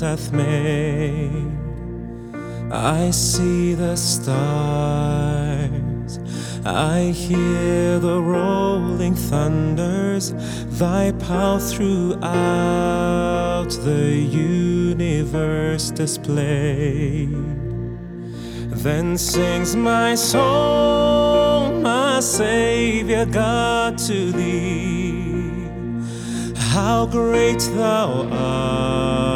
Hath made, I see the stars, I hear the rolling thunders, thy power throughout the universe displayed. Then sings my soul, my Savior God, to thee. How great thou art,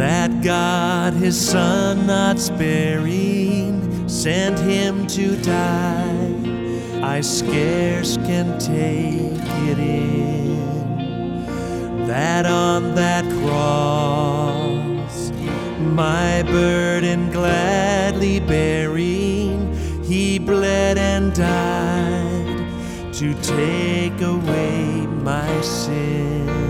That God, his Son, not sparing, sent him to die, I scarce can take it in that on that cross, my burden gladly bearing, he bled and died to take away my sin.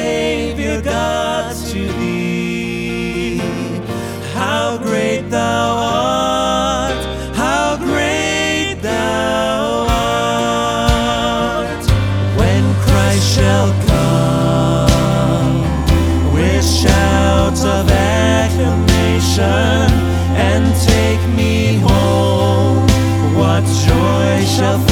acclamation and take me home, what joy shall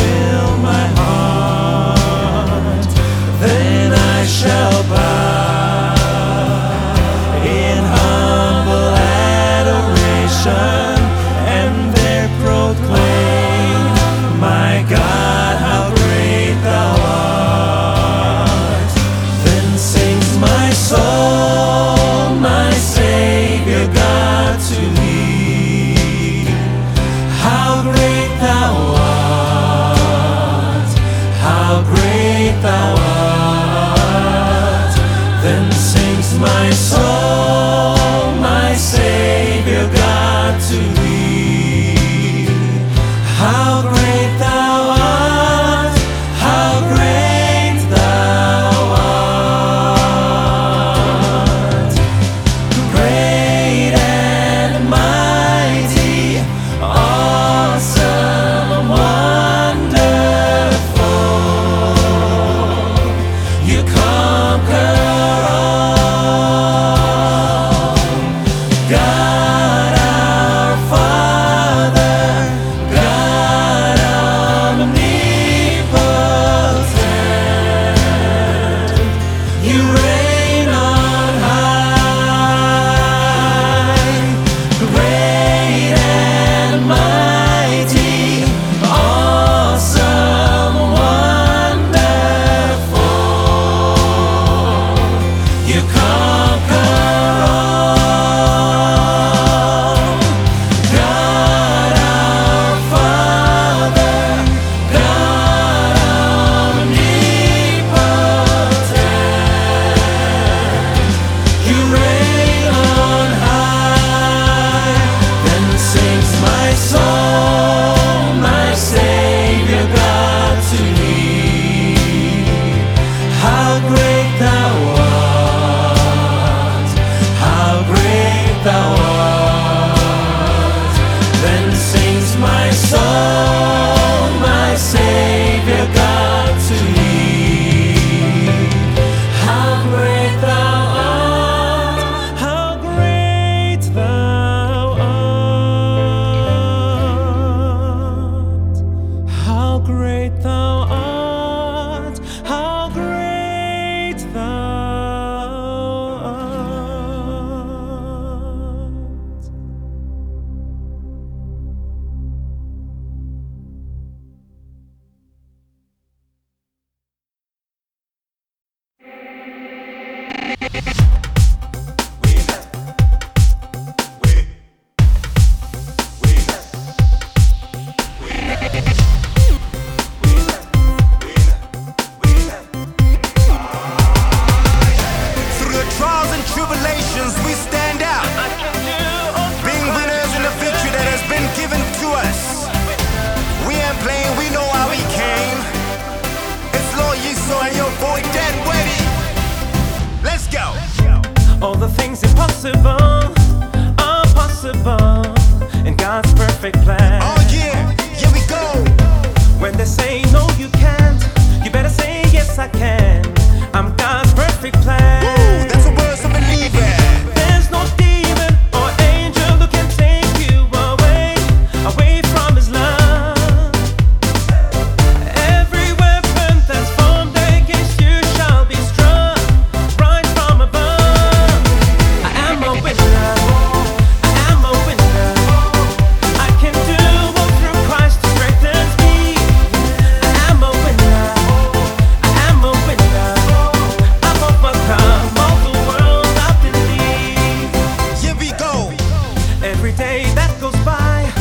that goes by,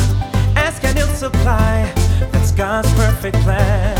ask can ill supply. That's God's perfect plan.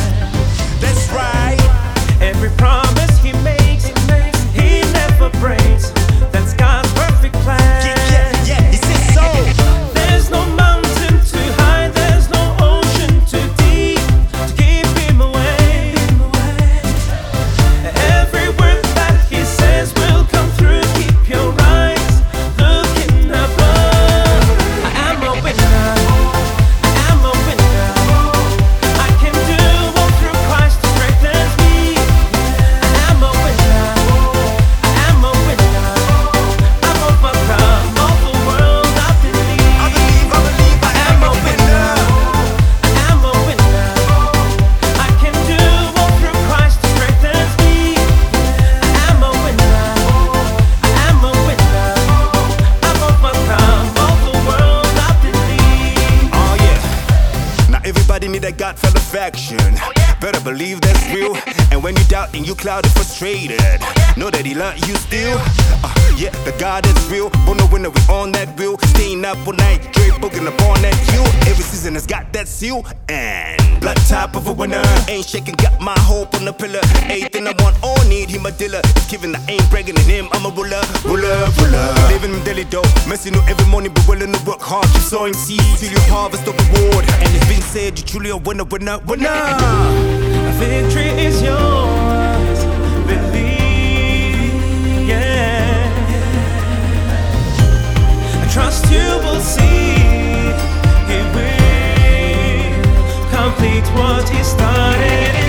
traded. Know that he like you still. Uh, yeah, the God is real. But no winner, we on that wheel. Staying up all night, Drake booking up on that heel. Every season has got that seal. And blood type of a winner. Ain't shaking, got my hope on the pillar. Anything I want or need, he my dealer. Giving, I ain't bragging in him. I'm a ruler, ruler, ruler. Living in daily dough. Messing up every morning, but willing to work hard. Keep sowing seeds till you harvest the reward. And it's been said, you truly a winner, winner, winner. Victory is yours. trust you will see. He will complete what He started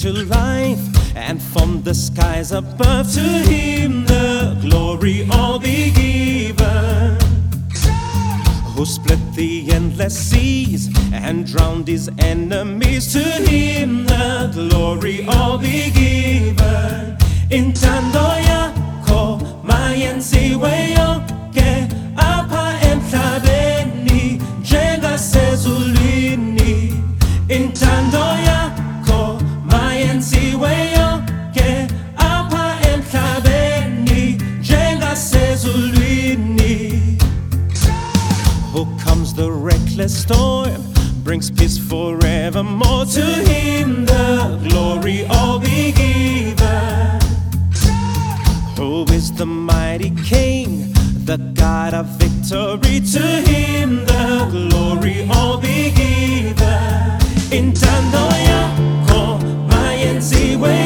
to life, and from the skies above to him the glory all be given. Who split the endless seas and drowned his enemies? To him the glory all be given. Intendo mayenziwe yonke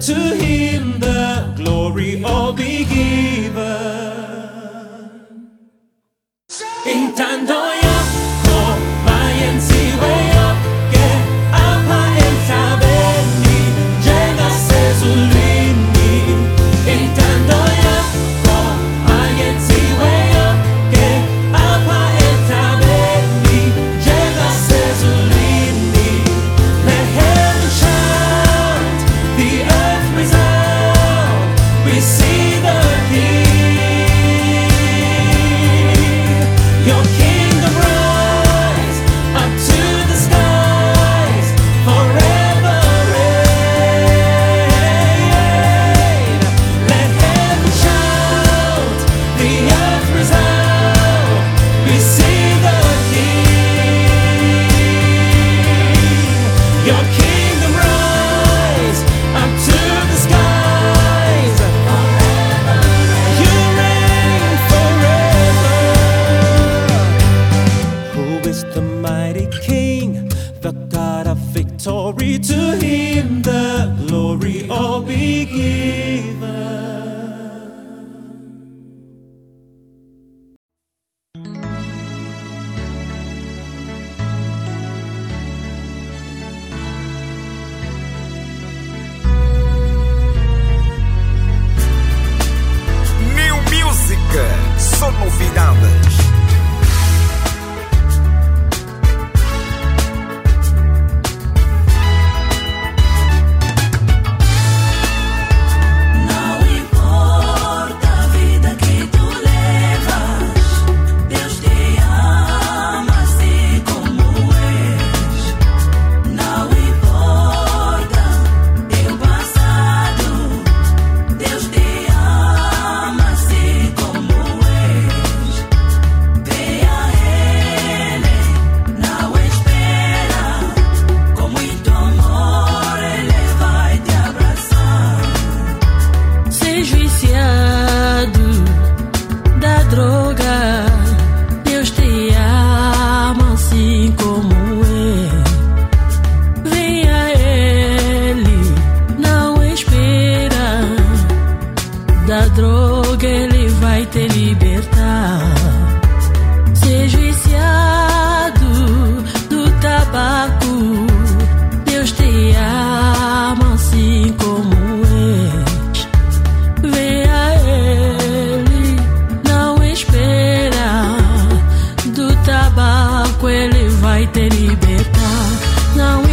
To him te libertar. Não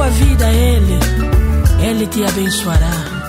tua vida a Ele, Ele te abençoará.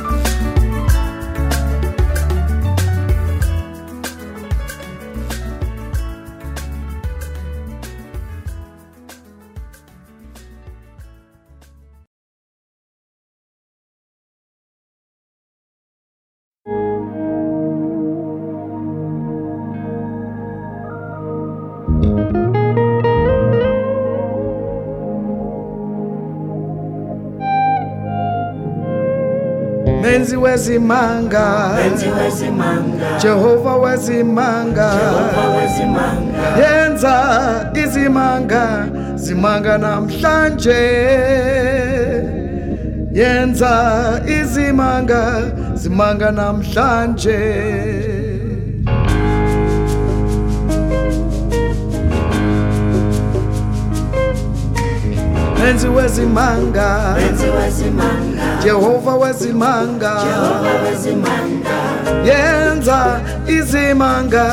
Nenzi wezimanga Jehova wezimanga yenza izimanga zimanga namhlanje yenza izimanga. Zimanga namhlanje Nenzi wezimanga Nenzi manga. Jehova wezimanga. Yenza izimanga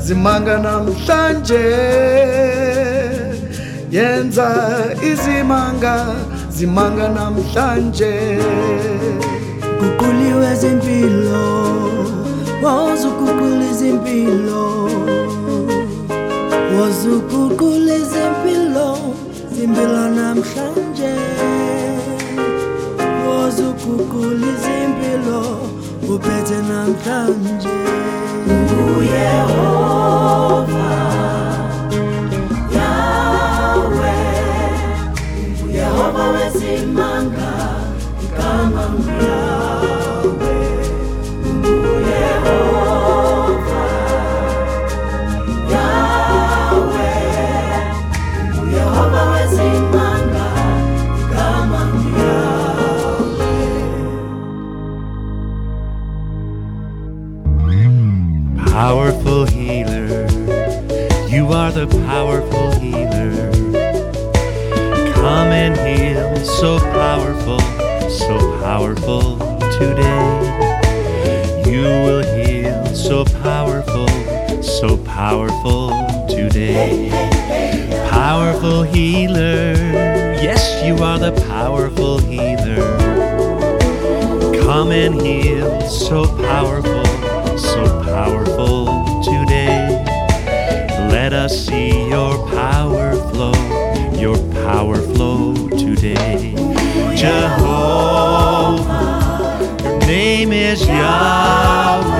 zimanga namhlanje. Yenza izimanga zimanga namhlanje. Guquliwe zimpilo wozuguqula izimpilo wozuguqula izimpilo zimpilo namhlanje azukhukhula izimpilo uphethe namhlanje uyehova yawe uyehova wesimanga igama Jehovah. Your name is Yahweh.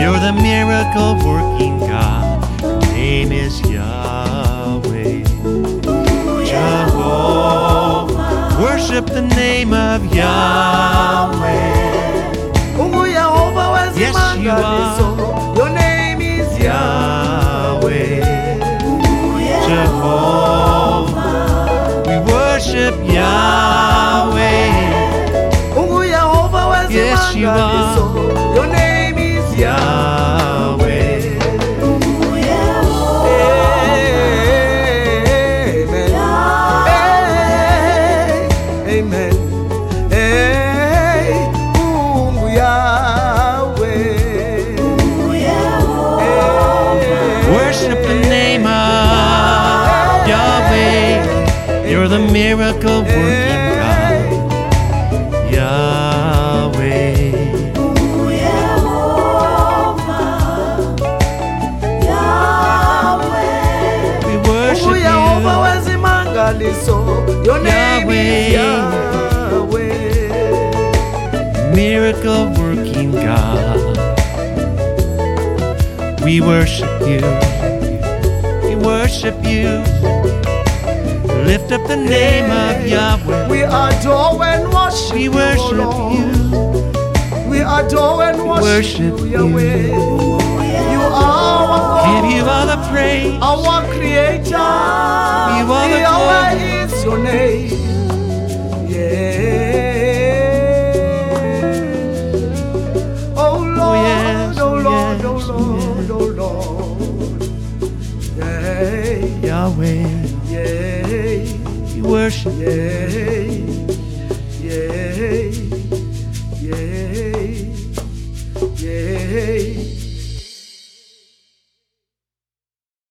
You're the miracle working God. Your name is Yahweh. Jehovah. Worship the name of Yahweh. Yes, you are. Oh, Yahweh. Yes, Yehova wezimanga worship you. Lift up the name of Yahweh. We adore and worship, we worship you. We adore and worship, worship Yahweh. You. you are our Give you all the praise. Our Creator. worship. Yeah.